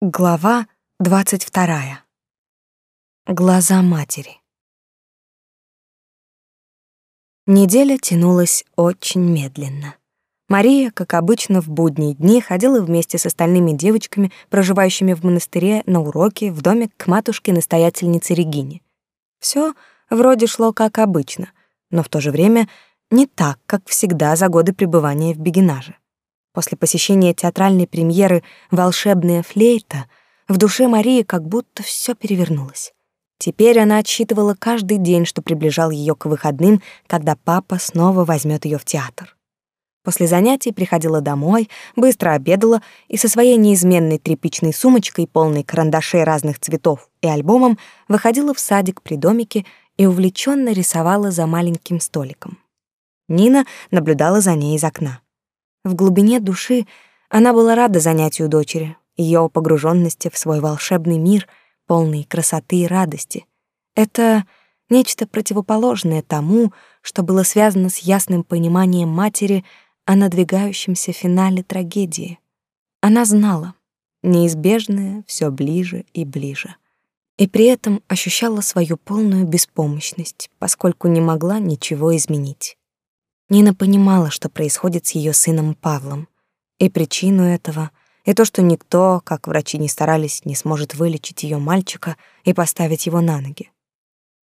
Глава двадцать вторая. Глаза матери. Неделя тянулась очень медленно. Мария, как обычно в будние дни, ходила вместе с остальными девочками, проживающими в монастыре, на уроки в доме к матушке-настоятельнице Регине. Все вроде шло как обычно, но в то же время не так, как всегда за годы пребывания в Бегинаже. После посещения театральной премьеры «Волшебная флейта» в душе Марии как будто все перевернулось. Теперь она отсчитывала каждый день, что приближал ее к выходным, когда папа снова возьмет ее в театр. После занятий приходила домой, быстро обедала и со своей неизменной тряпичной сумочкой, полной карандашей разных цветов и альбомом, выходила в садик при домике и увлеченно рисовала за маленьким столиком. Нина наблюдала за ней из окна. В глубине души она была рада занятию дочери, ее погруженности в свой волшебный мир, полный красоты и радости. Это нечто противоположное тому, что было связано с ясным пониманием матери о надвигающемся финале трагедии. Она знала, неизбежное все ближе и ближе. И при этом ощущала свою полную беспомощность, поскольку не могла ничего изменить. Нина понимала, что происходит с ее сыном Павлом, и причину этого, и то, что никто, как врачи не старались, не сможет вылечить ее мальчика и поставить его на ноги.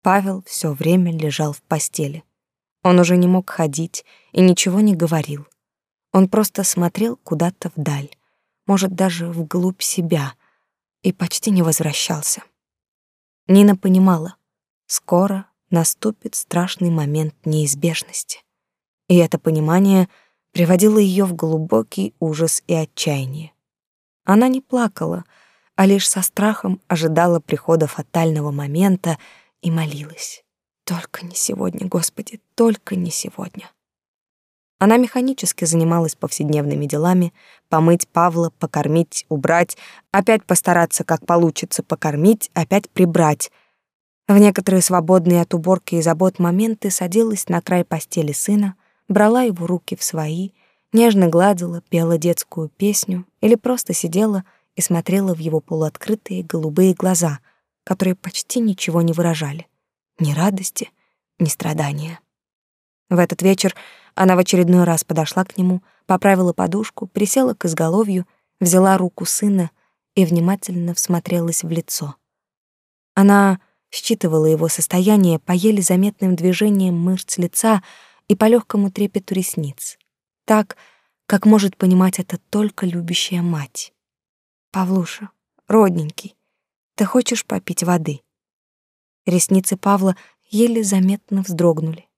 Павел все время лежал в постели. Он уже не мог ходить и ничего не говорил. Он просто смотрел куда-то вдаль, может, даже вглубь себя, и почти не возвращался. Нина понимала, скоро наступит страшный момент неизбежности и это понимание приводило ее в глубокий ужас и отчаяние. Она не плакала, а лишь со страхом ожидала прихода фатального момента и молилась. «Только не сегодня, Господи, только не сегодня». Она механически занималась повседневными делами, помыть Павла, покормить, убрать, опять постараться, как получится, покормить, опять прибрать. В некоторые свободные от уборки и забот моменты садилась на край постели сына, брала его руки в свои, нежно гладила, пела детскую песню или просто сидела и смотрела в его полуоткрытые голубые глаза, которые почти ничего не выражали, ни радости, ни страдания. В этот вечер она в очередной раз подошла к нему, поправила подушку, присела к изголовью, взяла руку сына и внимательно всмотрелась в лицо. Она считывала его состояние по еле заметным движениям мышц лица, и по легкому трепету ресниц, так, как может понимать это только любящая мать. «Павлуша, родненький, ты хочешь попить воды?» Ресницы Павла еле заметно вздрогнули.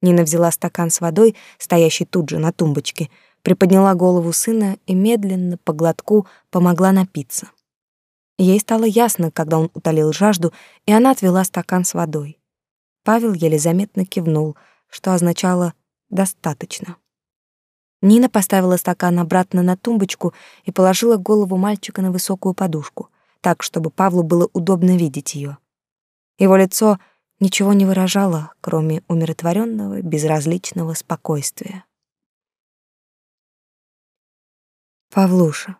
Нина взяла стакан с водой, стоящий тут же на тумбочке, приподняла голову сына и медленно по глотку помогла напиться. Ей стало ясно, когда он утолил жажду, и она отвела стакан с водой. Павел еле заметно кивнул — что означало «достаточно». Нина поставила стакан обратно на тумбочку и положила голову мальчика на высокую подушку, так, чтобы Павлу было удобно видеть ее. Его лицо ничего не выражало, кроме умиротворенного, безразличного спокойствия. «Павлуша,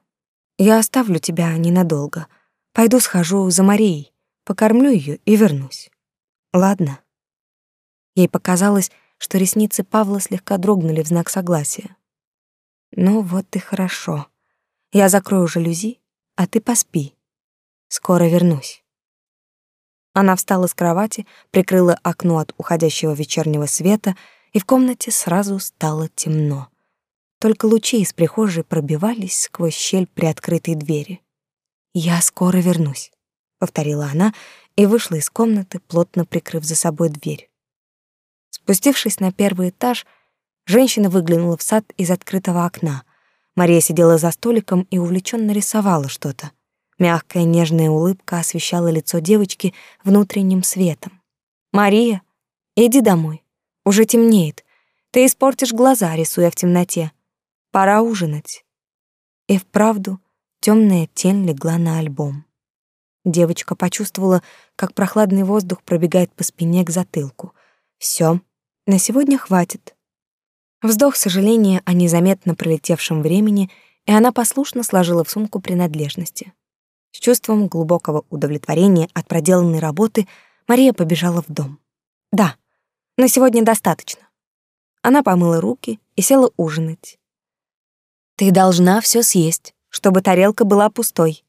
я оставлю тебя ненадолго. Пойду схожу за Марией, покормлю ее и вернусь. Ладно?» Ей показалось, что ресницы Павла слегка дрогнули в знак согласия. «Ну вот и хорошо. Я закрою жалюзи, а ты поспи. Скоро вернусь». Она встала с кровати, прикрыла окно от уходящего вечернего света, и в комнате сразу стало темно. Только лучи из прихожей пробивались сквозь щель приоткрытой двери. «Я скоро вернусь», — повторила она и вышла из комнаты, плотно прикрыв за собой дверь. Спустившись на первый этаж, женщина выглянула в сад из открытого окна. Мария сидела за столиком и увлеченно рисовала что-то. Мягкая нежная улыбка освещала лицо девочки внутренним светом. «Мария, иди домой. Уже темнеет. Ты испортишь глаза, рисуя в темноте. Пора ужинать». И вправду темная тень легла на альбом. Девочка почувствовала, как прохладный воздух пробегает по спине к затылку. Все, на сегодня хватит. Вздох сожаления о незаметно пролетевшем времени, и она послушно сложила в сумку принадлежности. С чувством глубокого удовлетворения от проделанной работы Мария побежала в дом. Да, на сегодня достаточно. Она помыла руки и села ужинать. Ты должна все съесть, чтобы тарелка была пустой.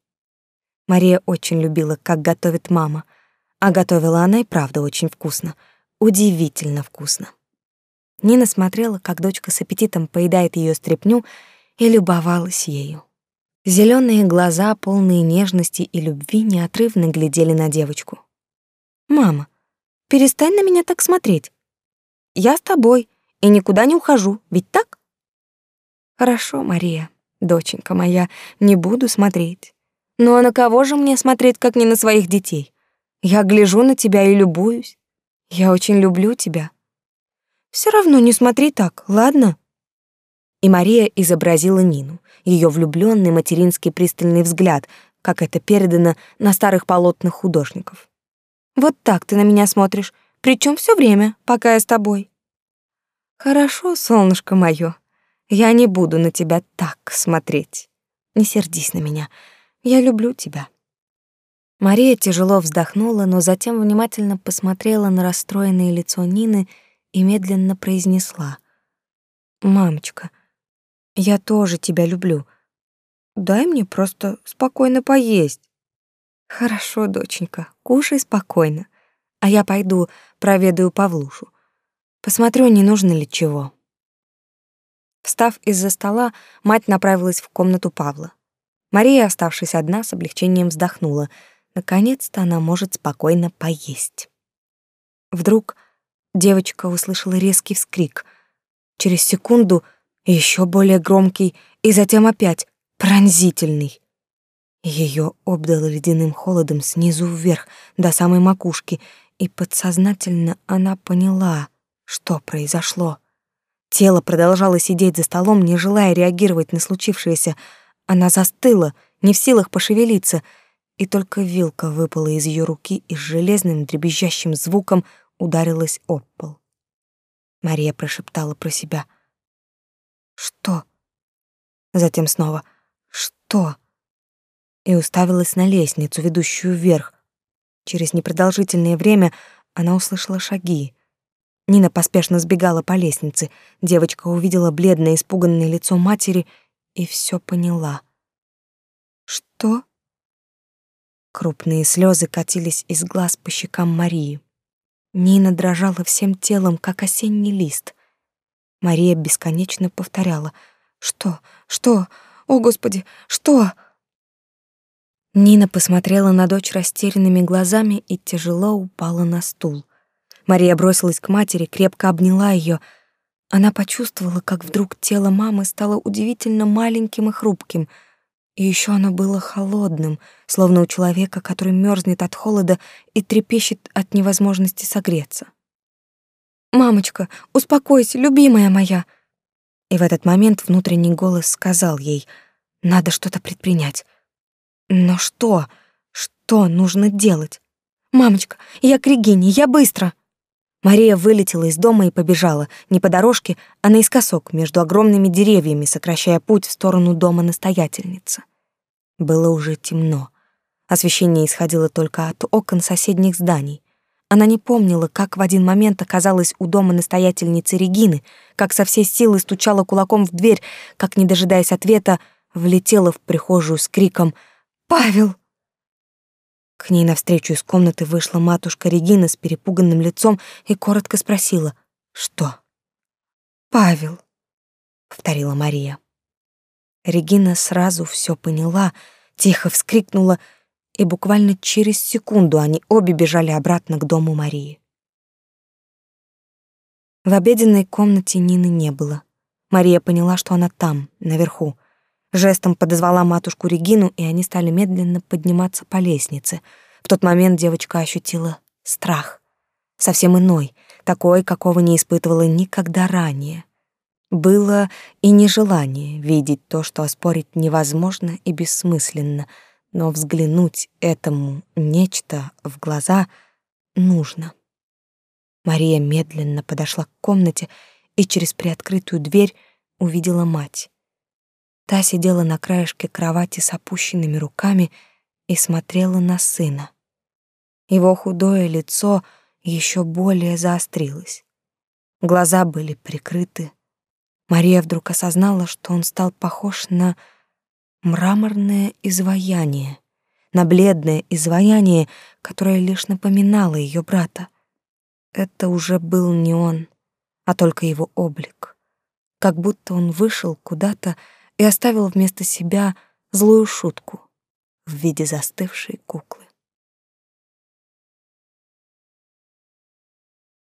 Мария очень любила, как готовит мама, а готовила она и правда очень вкусно, удивительно вкусно. Нина смотрела, как дочка с аппетитом поедает ее стряпню, и любовалась ею. Зеленые глаза, полные нежности и любви, неотрывно глядели на девочку. «Мама, перестань на меня так смотреть. Я с тобой и никуда не ухожу, ведь так?» «Хорошо, Мария, доченька моя, не буду смотреть. Ну а на кого же мне смотреть, как не на своих детей? Я гляжу на тебя и любуюсь. Я очень люблю тебя. Все равно не смотри так, ладно?» И Мария изобразила Нину, ее влюбленный материнский пристальный взгляд, как это передано на старых полотнах художников. «Вот так ты на меня смотришь, причем все время, пока я с тобой». «Хорошо, солнышко мое, я не буду на тебя так смотреть. Не сердись на меня, я люблю тебя». Мария тяжело вздохнула, но затем внимательно посмотрела на расстроенное лицо Нины и медленно произнесла. «Мамочка, — я тоже тебя люблю. Дай мне просто спокойно поесть. Хорошо, доченька, кушай спокойно. А я пойду проведаю Павлушу. Посмотрю, не нужно ли чего. Встав из-за стола, мать направилась в комнату Павла. Мария, оставшись одна, с облегчением вздохнула. Наконец-то она может спокойно поесть. Вдруг девочка услышала резкий вскрик. Через секунду еще более громкий и затем опять пронзительный. Ее обдало ледяным холодом снизу вверх до самой макушки, и подсознательно она поняла, что произошло. Тело продолжало сидеть за столом, не желая реагировать на случившееся. Она застыла, не в силах пошевелиться, и только вилка выпала из ее руки и с железным дребезжащим звуком ударилась об пол. Мария прошептала про себя — что? Затем снова «Что?» И уставилась на лестницу, ведущую вверх. Через непродолжительное время она услышала шаги. Нина поспешно сбегала по лестнице. Девочка увидела бледное, испуганное лицо матери и все поняла. «Что?» Крупные слезы катились из глаз по щекам Марии. Нина дрожала всем телом, как осенний лист. Мария бесконечно повторяла «Что? Что? О, Господи, что?» Нина посмотрела на дочь растерянными глазами и тяжело упала на стул. Мария бросилась к матери, крепко обняла ее. Она почувствовала, как вдруг тело мамы стало удивительно маленьким и хрупким. И еще оно было холодным, словно у человека, который мерзнет от холода и трепещет от невозможности согреться. «Мамочка, успокойся, любимая моя!» И в этот момент внутренний голос сказал ей, «Надо что-то предпринять». «Но что? Что нужно делать?» «Мамочка, я к Регине, я быстро!» Мария вылетела из дома и побежала, не по дорожке, а наискосок, между огромными деревьями, сокращая путь в сторону дома настоятельницы. Было уже темно. Освещение исходило только от окон соседних зданий. Она не помнила, как в один момент оказалась у дома настоятельницы Регины, как со всей силы стучала кулаком в дверь, как, не дожидаясь ответа, влетела в прихожую с криком «Павел!». К ней навстречу из комнаты вышла матушка Регина с перепуганным лицом и коротко спросила «Что?». «Павел», — повторила Мария. Регина сразу все поняла, тихо вскрикнула — и буквально через секунду они обе бежали обратно к дому Марии. В обеденной комнате Нины не было. Мария поняла, что она там, наверху. Жестом подозвала матушку Регину, и они стали медленно подниматься по лестнице. В тот момент девочка ощутила страх. Совсем иной, такой, какого не испытывала никогда ранее. Было и нежелание видеть то, что оспорить невозможно и бессмысленно — но взглянуть этому нечто в глаза нужно. Мария медленно подошла к комнате и через приоткрытую дверь увидела мать. Та сидела на краешке кровати с опущенными руками и смотрела на сына. Его худое лицо еще более заострилось. Глаза были прикрыты. Мария вдруг осознала, что он стал похож на мраморное изваяние, на бледное изваяние, которое лишь напоминало ее брата. Это уже был не он, а только его облик. Как будто он вышел куда-то и оставил вместо себя злую шутку в виде застывшей куклы.